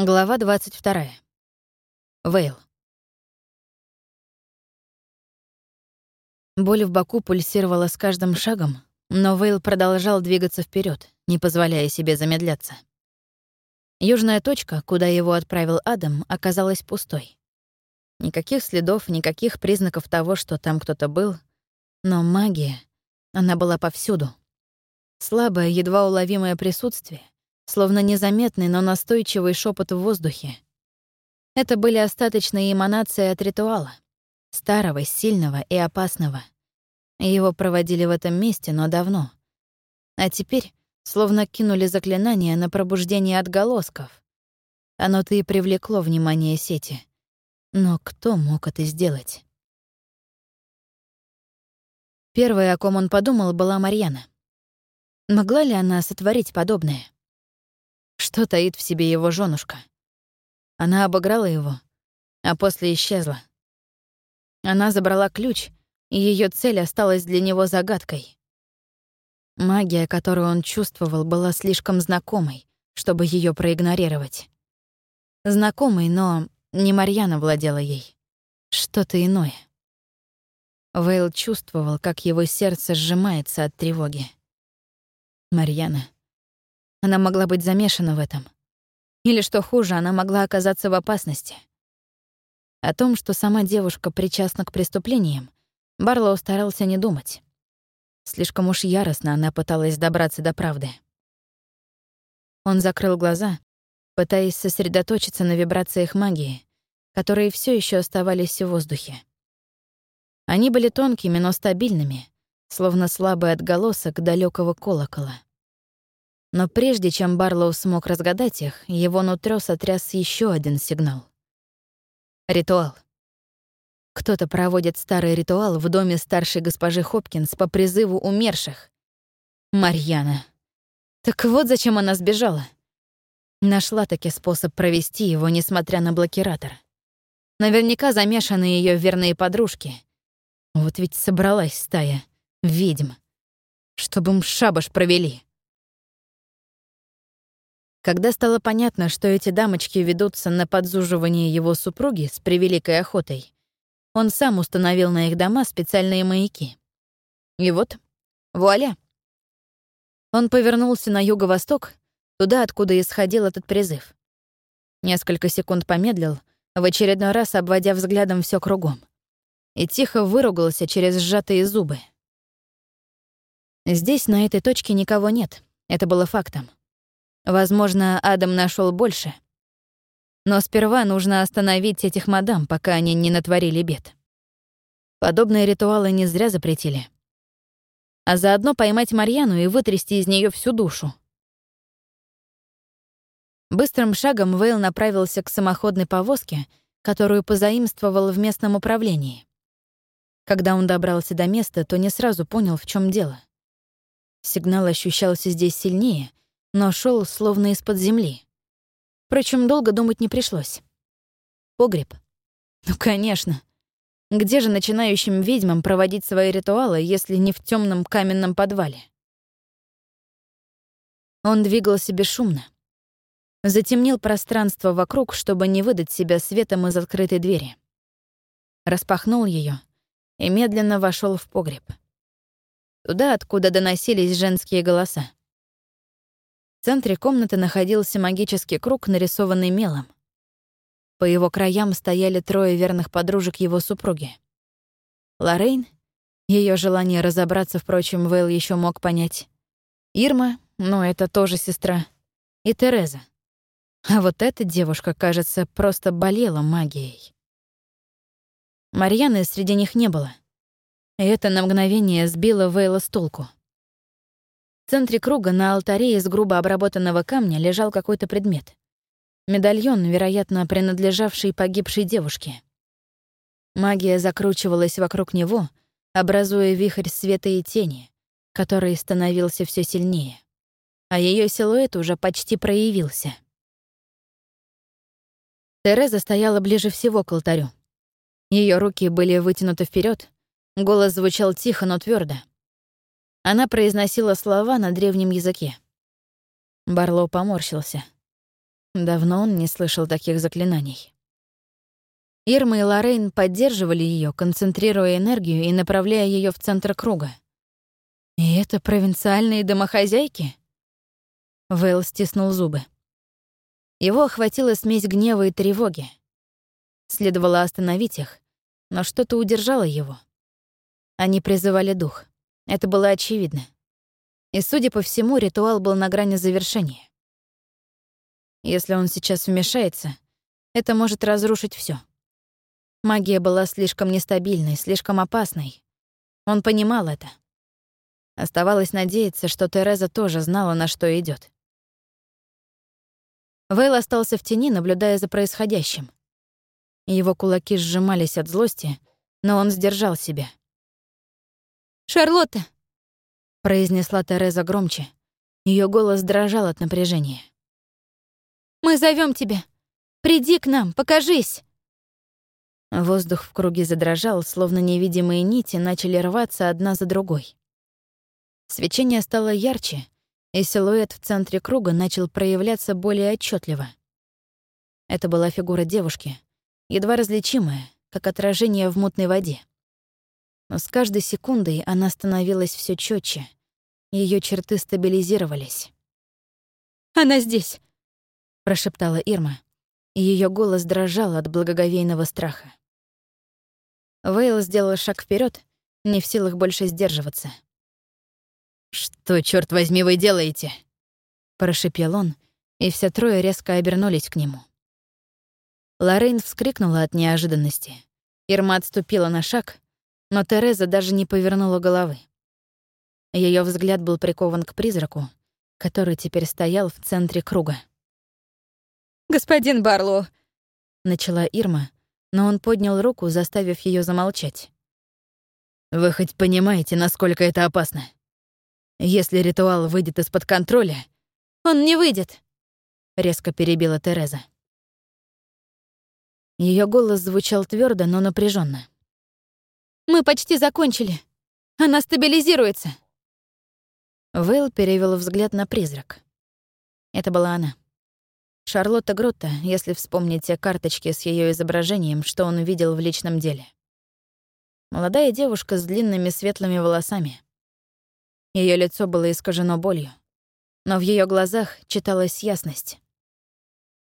Глава 22. Вейл. Боль в боку пульсировала с каждым шагом, но Вейл продолжал двигаться вперед, не позволяя себе замедляться. Южная точка, куда его отправил Адам, оказалась пустой. Никаких следов, никаких признаков того, что там кто-то был, но магия, она была повсюду. Слабое, едва уловимое присутствие — словно незаметный, но настойчивый шепот в воздухе. Это были остаточные эманации от ритуала, старого, сильного и опасного. Его проводили в этом месте, но давно. А теперь словно кинули заклинание на пробуждение отголосков. Оно-то и привлекло внимание сети. Но кто мог это сделать? Первой, о ком он подумал, была Марьяна. Могла ли она сотворить подобное? Что таит в себе его женушка? Она обыграла его, а после исчезла. Она забрала ключ, и ее цель осталась для него загадкой. Магия, которую он чувствовал, была слишком знакомой, чтобы ее проигнорировать. Знакомой, но не Марьяна владела ей. Что-то иное. Вейл чувствовал, как его сердце сжимается от тревоги. Марьяна. Она могла быть замешана в этом. Или, что хуже, она могла оказаться в опасности. О том, что сама девушка причастна к преступлениям, Барлоу старался не думать. Слишком уж яростно она пыталась добраться до правды. Он закрыл глаза, пытаясь сосредоточиться на вибрациях магии, которые все еще оставались в воздухе. Они были тонкими, но стабильными, словно слабый отголосок далекого колокола. Но прежде чем Барлоу смог разгадать их, его нутро сотряс еще один сигнал. Ритуал. Кто-то проводит старый ритуал в доме старшей госпожи Хопкинс по призыву умерших. Марьяна. Так вот зачем она сбежала. Нашла таки способ провести его, несмотря на блокиратор. Наверняка замешаны ее верные подружки. Вот ведь собралась стая ведьм. Чтобы им шабаш провели. Когда стало понятно, что эти дамочки ведутся на подзуживание его супруги с превеликой охотой, он сам установил на их дома специальные маяки. И вот, вуаля! Он повернулся на юго-восток, туда, откуда исходил этот призыв. Несколько секунд помедлил, в очередной раз обводя взглядом все кругом, и тихо выругался через сжатые зубы. Здесь, на этой точке, никого нет. Это было фактом. Возможно, Адам нашел больше. Но сперва нужно остановить этих мадам, пока они не натворили бед. Подобные ритуалы не зря запретили. А заодно поймать Марьяну и вытрясти из нее всю душу. Быстрым шагом Вейл направился к самоходной повозке, которую позаимствовал в местном управлении. Когда он добрался до места, то не сразу понял, в чем дело. Сигнал ощущался здесь сильнее, но шел словно из-под земли. Впрочем, долго думать не пришлось. Погреб? Ну, конечно. Где же начинающим ведьмам проводить свои ритуалы, если не в темном каменном подвале? Он двигался бесшумно. Затемнил пространство вокруг, чтобы не выдать себя светом из открытой двери. Распахнул ее и медленно вошел в погреб. Туда, откуда доносились женские голоса. Центре комнаты находился магический круг, нарисованный мелом. По его краям стояли трое верных подружек его супруги. Лоррейн, ее желание разобраться, впрочем, Вейл еще мог понять. Ирма, ну это тоже сестра. И Тереза. А вот эта девушка, кажется, просто болела магией. Марьяны среди них не было. И это на мгновение сбило Вейла с толку. В центре круга на алтаре из грубо обработанного камня лежал какой-то предмет. Медальон, вероятно, принадлежавший погибшей девушке. Магия закручивалась вокруг него, образуя вихрь света и тени, который становился все сильнее. А ее силуэт уже почти проявился. Тереза стояла ближе всего к алтарю. Ее руки были вытянуты вперед, голос звучал тихо, но твердо. Она произносила слова на древнем языке. Барлоу поморщился. Давно он не слышал таких заклинаний. Ирма и Лоррейн поддерживали ее, концентрируя энергию и направляя ее в центр круга. И это провинциальные домохозяйки? Вэлл стиснул зубы. Его охватила смесь гнева и тревоги. Следовало остановить их, но что-то удержало его. Они призывали дух. Это было очевидно. И, судя по всему, ритуал был на грани завершения. Если он сейчас вмешается, это может разрушить все. Магия была слишком нестабильной, слишком опасной. Он понимал это. Оставалось надеяться, что Тереза тоже знала, на что идет. Вейл остался в тени, наблюдая за происходящим. Его кулаки сжимались от злости, но он сдержал себя. «Шарлотта!» — произнесла Тереза громче. Ее голос дрожал от напряжения. «Мы зовем тебя! Приди к нам, покажись!» Воздух в круге задрожал, словно невидимые нити начали рваться одна за другой. Свечение стало ярче, и силуэт в центре круга начал проявляться более отчетливо. Это была фигура девушки, едва различимая, как отражение в мутной воде. Но с каждой секундой она становилась все четче, ее черты стабилизировались. «Она здесь!» — прошептала Ирма, и ее голос дрожал от благоговейного страха. Вейл сделал шаг вперед, не в силах больше сдерживаться. «Что, черт возьми, вы делаете?» Прошипел он, и все трое резко обернулись к нему. Лоррейн вскрикнула от неожиданности. Ирма отступила на шаг, но Тереза даже не повернула головы. Ее взгляд был прикован к призраку, который теперь стоял в центре круга. «Господин Барлоу!» — начала Ирма, но он поднял руку, заставив ее замолчать. «Вы хоть понимаете, насколько это опасно? Если ритуал выйдет из-под контроля...» «Он не выйдет!» — резко перебила Тереза. Ее голос звучал твердо, но напряженно. «Мы почти закончили. Она стабилизируется!» Вейл перевел взгляд на призрак. Это была она. Шарлотта Гротта, если вспомнить те карточки с ее изображением, что он видел в личном деле. Молодая девушка с длинными светлыми волосами. Ее лицо было искажено болью, но в ее глазах читалась ясность.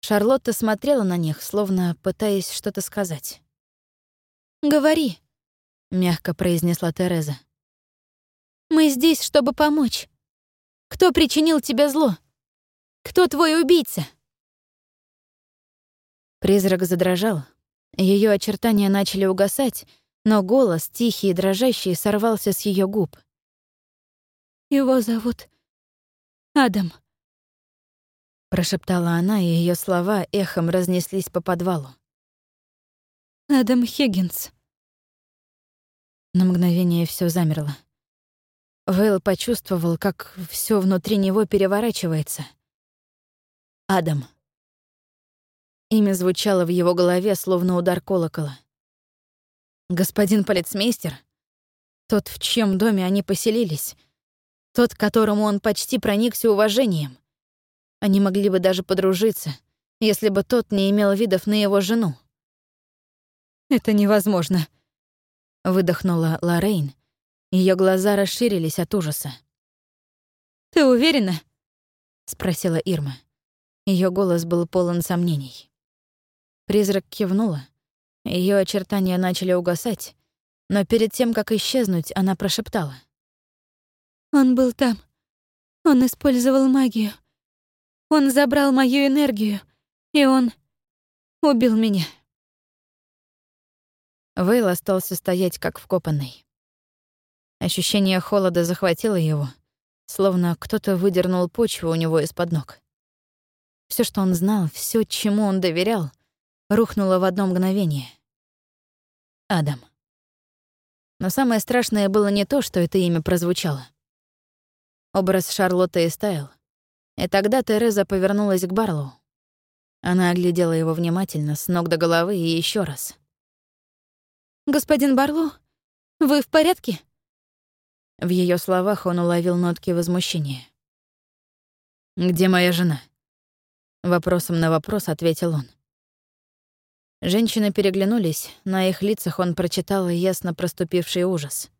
Шарлотта смотрела на них, словно пытаясь что-то сказать. «Говори», — мягко произнесла Тереза. «Мы здесь, чтобы помочь. Кто причинил тебе зло? Кто твой убийца?» Призрак задрожал. Ее очертания начали угасать, но голос, тихий и дрожащий, сорвался с ее губ. «Его зовут Адам», — прошептала она, и ее слова эхом разнеслись по подвалу. «Адам Хиггинс». На мгновение все замерло. Вейл почувствовал, как все внутри него переворачивается. Адам. Имя звучало в его голове, словно удар колокола. Господин полицмейстер? Тот, в чьем доме они поселились. Тот, которому он почти проникся уважением. Они могли бы даже подружиться, если бы тот не имел видов на его жену. «Это невозможно», — выдохнула Лоррейн. Ее глаза расширились от ужаса. «Ты уверена?» — спросила Ирма. Ее голос был полон сомнений. Призрак кивнула. Ее очертания начали угасать, но перед тем, как исчезнуть, она прошептала. «Он был там. Он использовал магию. Он забрал мою энергию, и он убил меня». Вейл остался стоять как вкопанный. Ощущение холода захватило его, словно кто-то выдернул почву у него из-под ног. Все, что он знал, все, чему он доверял, рухнуло в одно мгновение. Адам. Но самое страшное было не то, что это имя прозвучало. Образ Шарлотты истаял. И тогда Тереза повернулась к Барлоу. Она оглядела его внимательно, с ног до головы и еще раз. «Господин Барлоу, вы в порядке?» В ее словах он уловил нотки возмущения. «Где моя жена?» Вопросом на вопрос ответил он. Женщины переглянулись, на их лицах он прочитал ясно проступивший ужас.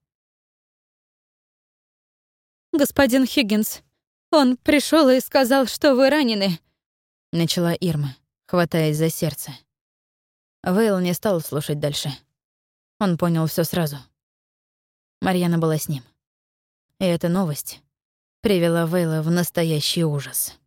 «Господин Хиггинс, он пришел и сказал, что вы ранены», — начала Ирма, хватаясь за сердце. Вейл не стал слушать дальше. Он понял все сразу. Марьяна была с ним. И эта новость привела Вейла в настоящий ужас.